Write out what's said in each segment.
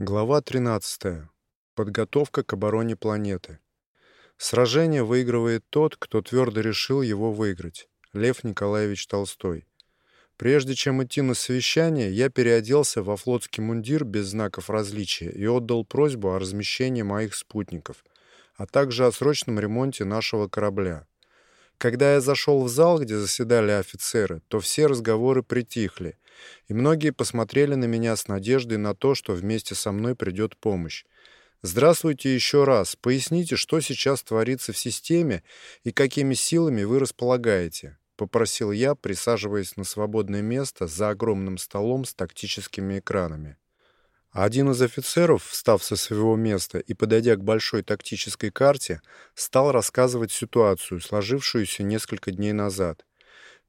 Глава 13. Подготовка к обороне планеты. Сражение выигрывает тот, кто твердо решил его выиграть. Лев Николаевич Толстой. Прежде чем идти на совещание, я переоделся во флотский мундир без знаков различия и отдал просьбу о размещении моих спутников, а также о срочном ремонте нашего корабля. Когда я зашел в зал, где заседали офицеры, то все разговоры притихли, и многие посмотрели на меня с надеждой на то, что вместе со мной придет помощь. Здравствуйте еще раз. Поясните, что сейчас творится в системе и какими силами вы располагаете, попросил я, присаживаясь на свободное место за огромным столом с тактическими экранами. Один из офицеров, встав со своего места и подойдя к большой тактической карте, стал рассказывать ситуацию, сложившуюся несколько дней назад.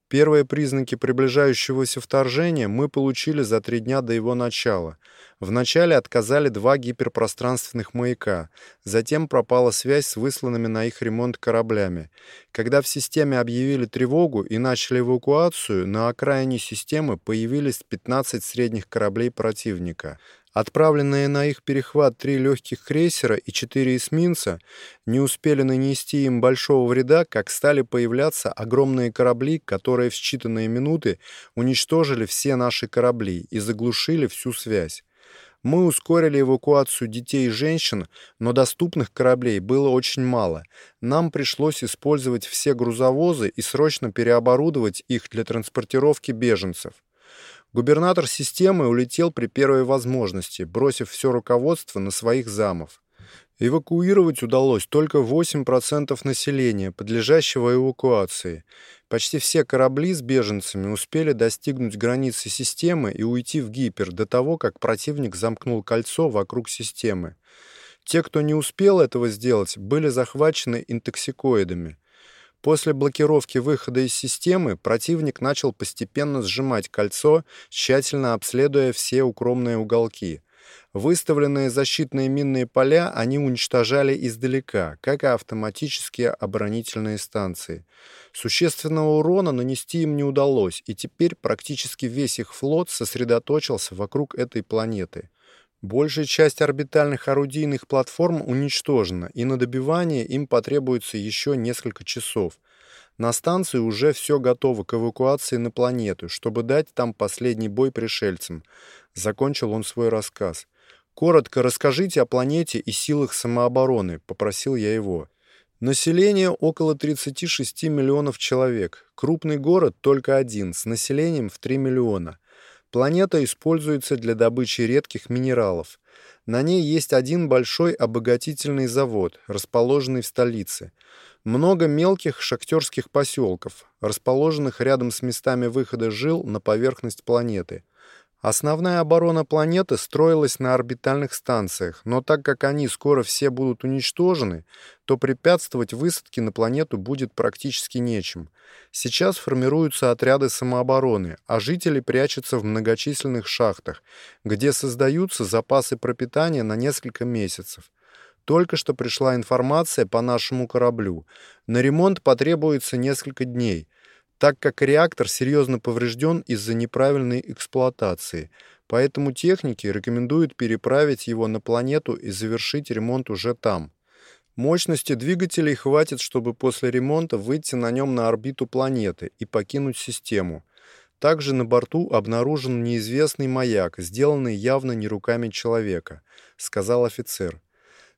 Первые признаки приближающегося вторжения мы получили за три дня до его начала. Вначале отказали два гиперпространственных маяка, затем пропала связь с высланными на их ремонт кораблями. Когда в системе объявили тревогу и начали эвакуацию, на окраине системы появились 15 средних кораблей противника. Отправленные на их перехват три легких крейсера и четыре эсминца не успели нанести им большого вреда, как стали появляться огромные корабли, которые в считанные минуты уничтожили все наши корабли и заглушили всю связь. Мы ускорили эвакуацию детей и женщин, но доступных кораблей было очень мало. Нам пришлось использовать все грузовозы и срочно переоборудовать их для транспортировки беженцев. Губернатор системы улетел при первой возможности, бросив все руководство на своих замов. Эвакуировать удалось только 8% населения, подлежащего эвакуации. Почти все корабли с беженцами успели достигнуть границы системы и уйти в гипер до того, как противник замкнул кольцо вокруг системы. Те, кто не успел этого сделать, были захвачены интоксикоидами. После блокировки выхода из системы противник начал постепенно сжимать кольцо, тщательно обследуя все укромные уголки. Выставленные защитные минные поля они уничтожали издалека, как и автоматические оборонительные станции. Существенного урона нанести им не удалось, и теперь практически весь их флот сосредоточился вокруг этой планеты. Большая часть орбитальных орудийных платформ уничтожена, и на добивание им потребуется еще несколько часов. На станции уже все готово к эвакуации на планету, чтобы дать там последний бой пришельцам. Закончил он свой рассказ. Коротко расскажите о планете и силах самообороны, попросил я его. Население около 36 миллионов человек. Крупный город только один, с населением в 3 миллиона. Планета используется для добычи редких минералов. На ней есть один большой обогатительный завод, расположенный в столице. Много мелких шахтерских поселков, расположенных рядом с местами выхода жил на поверхность планеты. Основная оборона планеты строилась на орбитальных станциях, но так как они скоро все будут уничтожены, то препятствовать высадке на планету будет практически нечем. Сейчас формируются отряды самообороны, а жители прячутся в многочисленных шахтах, где создаются запасы пропитания на несколько месяцев. Только что пришла информация по нашему кораблю. На ремонт потребуется несколько дней – так как реактор серьезно поврежден из-за неправильной эксплуатации, поэтому техники рекомендуют переправить его на планету и завершить ремонт уже там. Мощности двигателей хватит, чтобы после ремонта выйти на нем на орбиту планеты и покинуть систему. Также на борту обнаружен неизвестный маяк, сделанный явно не руками человека, сказал офицер.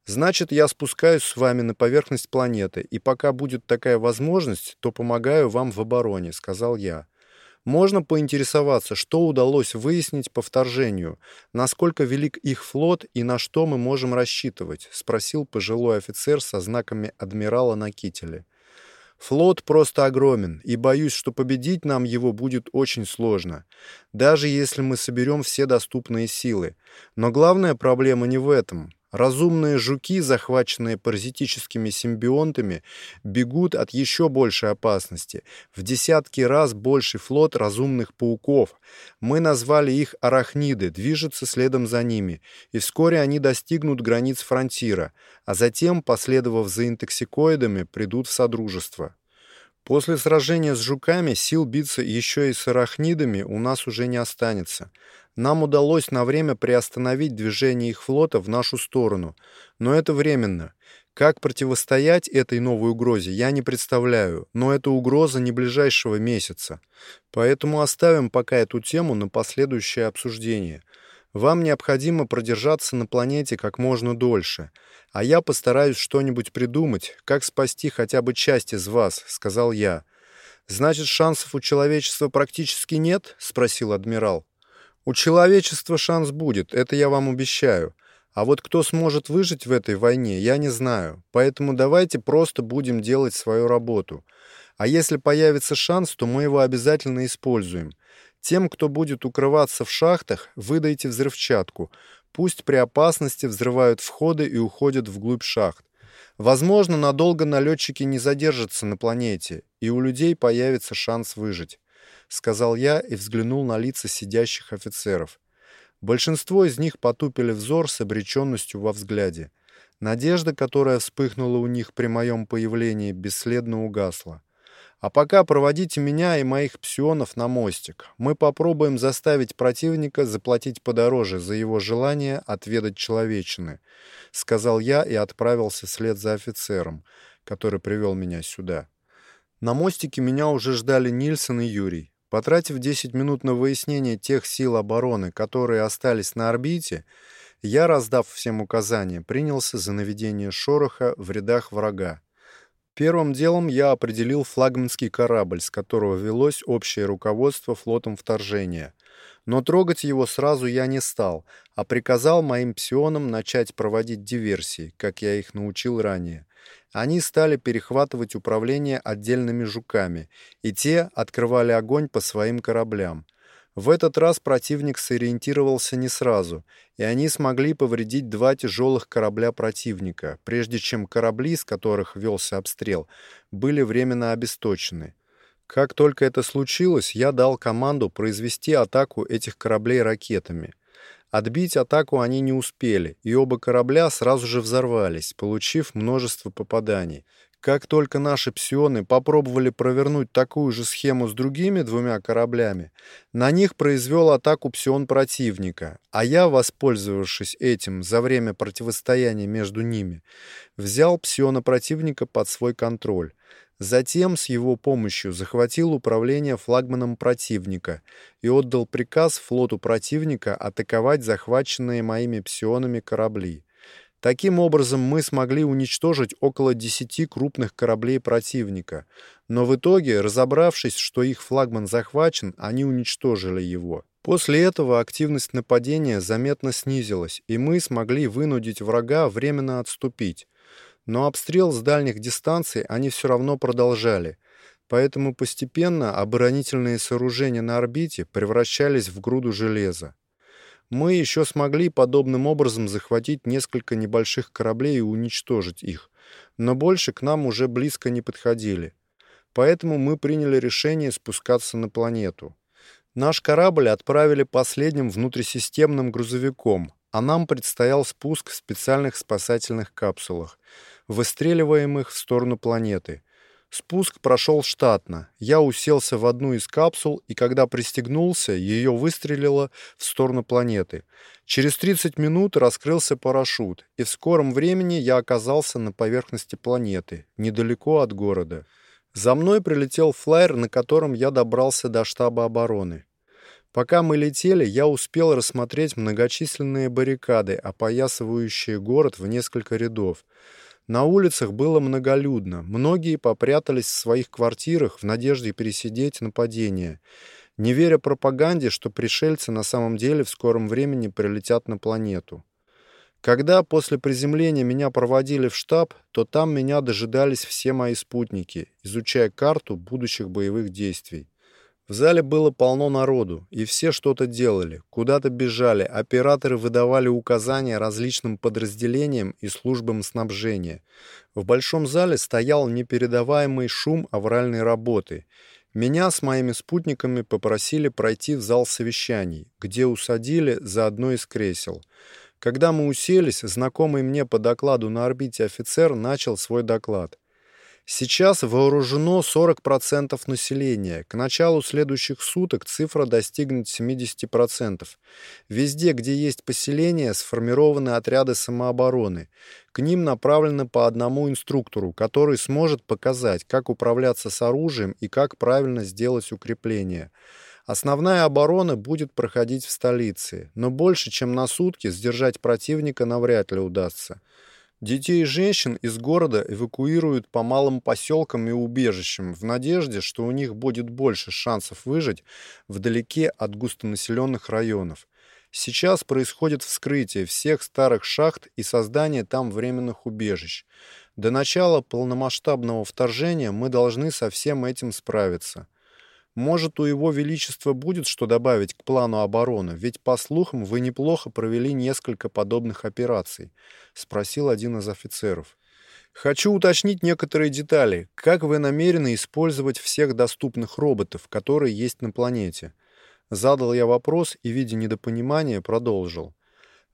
Значит, я спускаюсь с вами на поверхность планеты, и пока будет такая возможность, то помогаю вам в обороне, сказал я. Можно поинтересоваться, что удалось выяснить по вторжению, насколько велик их флот и на что мы можем рассчитывать, спросил пожилой офицер со знаками адмирала на кителе. Флот просто огромен, и боюсь, что победить нам его будет очень сложно, даже если мы соберем все доступные силы. Но главная проблема не в этом. Разумные жуки, захваченные паразитическими симбионтами, бегут от еще большей опасности. В десятки раз больший флот разумных пауков. Мы назвали их арахниды, движется следом за ними, и вскоре они достигнут границ фронтира, а затем, последовав за интоксикоидами, придут в содружество. После сражения с жуками сил биться еще и с арахнидами у нас уже не останется. Нам удалось на время приостановить движение их флота в нашу сторону, но это временно. Как противостоять этой новой угрозе, я не представляю, но это угроза не ближайшего месяца. Поэтому оставим пока эту тему на последующее обсуждение. Вам необходимо продержаться на планете как можно дольше, а я постараюсь что-нибудь придумать, как спасти хотя бы часть из вас, сказал я. Значит, шансов у человечества практически нет? спросил адмирал. У человечества шанс будет, это я вам обещаю. А вот кто сможет выжить в этой войне, я не знаю. Поэтому давайте просто будем делать свою работу. А если появится шанс, то мы его обязательно используем. Тем, кто будет укрываться в шахтах, выдайте взрывчатку. Пусть при опасности взрывают входы и уходят вглубь шахт. Возможно, надолго налетчики не задержатся на планете, и у людей появится шанс выжить, сказал я и взглянул на лица сидящих офицеров. Большинство из них потупили взор с обреченностью во взгляде. Надежда, которая вспыхнула у них при моем появлении, бесследно угасла. А пока проводите меня и моих псионов на мостик. Мы попробуем заставить противника заплатить подороже за его желание отведать человечины, сказал я и отправился вслед за офицером, который привел меня сюда. На мостике меня уже ждали Нильсон и Юрий. Потратив 10 минут на выяснение тех сил обороны, которые остались на орбите, я, раздав всем указания, принялся за наведение шороха в рядах врага. Первым делом я определил флагманский корабль, с которого велось общее руководство флотом вторжения. Но трогать его сразу я не стал, а приказал моим псионам начать проводить диверсии, как я их научил ранее. Они стали перехватывать управление отдельными жуками, и те открывали огонь по своим кораблям. В этот раз противник сориентировался не сразу, и они смогли повредить два тяжелых корабля противника, прежде чем корабли, с которых велся обстрел, были временно обесточены. Как только это случилось, я дал команду произвести атаку этих кораблей ракетами. Отбить атаку они не успели, и оба корабля сразу же взорвались, получив множество попаданий. Как только наши псионы попробовали провернуть такую же схему с другими двумя кораблями, на них произвел атаку псион противника, а я, воспользовавшись этим за время противостояния между ними, взял псиона противника под свой контроль. Затем с его помощью захватил управление флагманом противника и отдал приказ флоту противника атаковать захваченные моими псионами корабли. Таким образом, мы смогли уничтожить около 10 крупных кораблей противника, но в итоге, разобравшись, что их флагман захвачен, они уничтожили его. После этого активность нападения заметно снизилась, и мы смогли вынудить врага временно отступить. Но обстрел с дальних дистанций они все равно продолжали, поэтому постепенно оборонительные сооружения на орбите превращались в груду железа. Мы еще смогли подобным образом захватить несколько небольших кораблей и уничтожить их, но больше к нам уже близко не подходили. Поэтому мы приняли решение спускаться на планету. Наш корабль отправили последним внутрисистемным грузовиком, а нам предстоял спуск в специальных спасательных капсулах выстреливаемых в сторону планеты. Спуск прошел штатно. Я уселся в одну из капсул, и когда пристегнулся, ее выстрелило в сторону планеты. Через 30 минут раскрылся парашют, и в скором времени я оказался на поверхности планеты, недалеко от города. За мной прилетел флайер, на котором я добрался до штаба обороны. Пока мы летели, я успел рассмотреть многочисленные баррикады, опоясывающие город в несколько рядов. На улицах было многолюдно, многие попрятались в своих квартирах в надежде пересидеть нападение, не веря пропаганде, что пришельцы на самом деле в скором времени прилетят на планету. Когда после приземления меня проводили в штаб, то там меня дожидались все мои спутники, изучая карту будущих боевых действий. В зале было полно народу, и все что-то делали, куда-то бежали, операторы выдавали указания различным подразделениям и службам снабжения. В большом зале стоял непередаваемый шум авральной работы. Меня с моими спутниками попросили пройти в зал совещаний, где усадили за одно из кресел. Когда мы уселись, знакомый мне по докладу на орбите офицер начал свой доклад. Сейчас вооружено 40% населения. К началу следующих суток цифра достигнет 70%. Везде, где есть поселения, сформированы отряды самообороны. К ним направлено по одному инструктору, который сможет показать, как управляться с оружием и как правильно сделать укрепление. Основная оборона будет проходить в столице, но больше, чем на сутки, сдержать противника навряд ли удастся. Детей и женщин из города эвакуируют по малым поселкам и убежищам в надежде, что у них будет больше шансов выжить вдалеке от густонаселенных районов. Сейчас происходит вскрытие всех старых шахт и создание там временных убежищ. До начала полномасштабного вторжения мы должны со всем этим справиться. Может, у его величества будет что добавить к плану обороны, ведь, по слухам, вы неплохо провели несколько подобных операций, спросил один из офицеров. Хочу уточнить некоторые детали. Как вы намерены использовать всех доступных роботов, которые есть на планете? Задал я вопрос и, видя недопонимание, продолжил.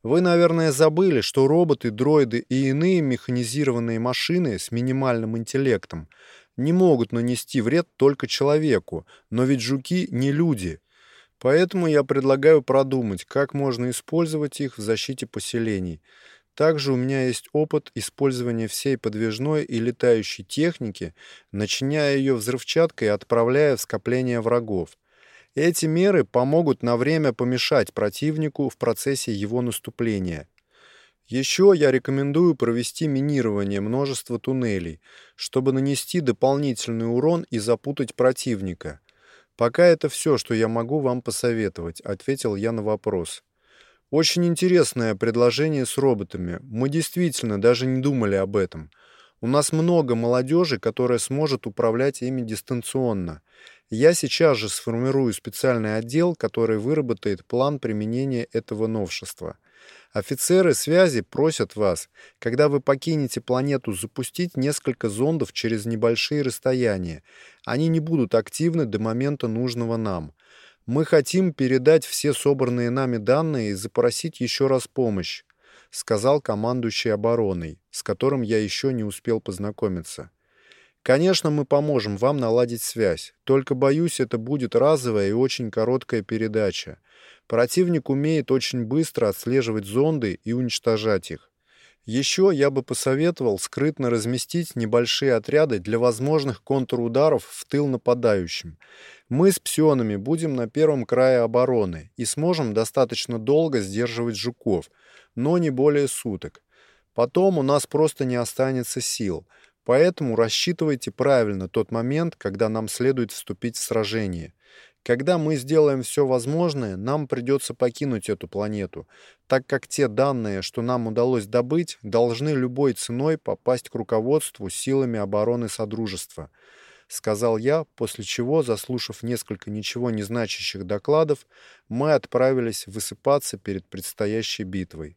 Вы, наверное, забыли, что роботы, дроиды и иные механизированные машины с минимальным интеллектом не могут нанести вред только человеку, но ведь жуки не люди. Поэтому я предлагаю продумать, как можно использовать их в защите поселений. Также у меня есть опыт использования всей подвижной и летающей техники, начиняя ее взрывчаткой и отправляя в скопление врагов. Эти меры помогут на время помешать противнику в процессе его наступления. Еще я рекомендую провести минирование множества туннелей, чтобы нанести дополнительный урон и запутать противника. Пока это все, что я могу вам посоветовать, ответил я на вопрос. Очень интересное предложение с роботами. Мы действительно даже не думали об этом. У нас много молодежи, которая сможет управлять ими дистанционно. Я сейчас же сформирую специальный отдел, который выработает план применения этого новшества. Офицеры связи просят вас, когда вы покинете планету, запустить несколько зондов через небольшие расстояния. Они не будут активны до момента нужного нам. Мы хотим передать все собранные нами данные и запросить еще раз помощь, сказал командующий обороной, с которым я еще не успел познакомиться. Конечно, мы поможем вам наладить связь, только боюсь, это будет разовая и очень короткая передача. Противник умеет очень быстро отслеживать зонды и уничтожать их. Еще я бы посоветовал скрытно разместить небольшие отряды для возможных контрударов в тыл нападающим. Мы с псионами будем на первом крае обороны и сможем достаточно долго сдерживать жуков, но не более суток. Потом у нас просто не останется сил, поэтому рассчитывайте правильно тот момент, когда нам следует вступить в сражение. Когда мы сделаем все возможное, нам придется покинуть эту планету, так как те данные, что нам удалось добыть, должны любой ценой попасть к руководству силами обороны Содружества, сказал я, после чего, заслушав несколько ничего не значащих докладов, мы отправились высыпаться перед предстоящей битвой.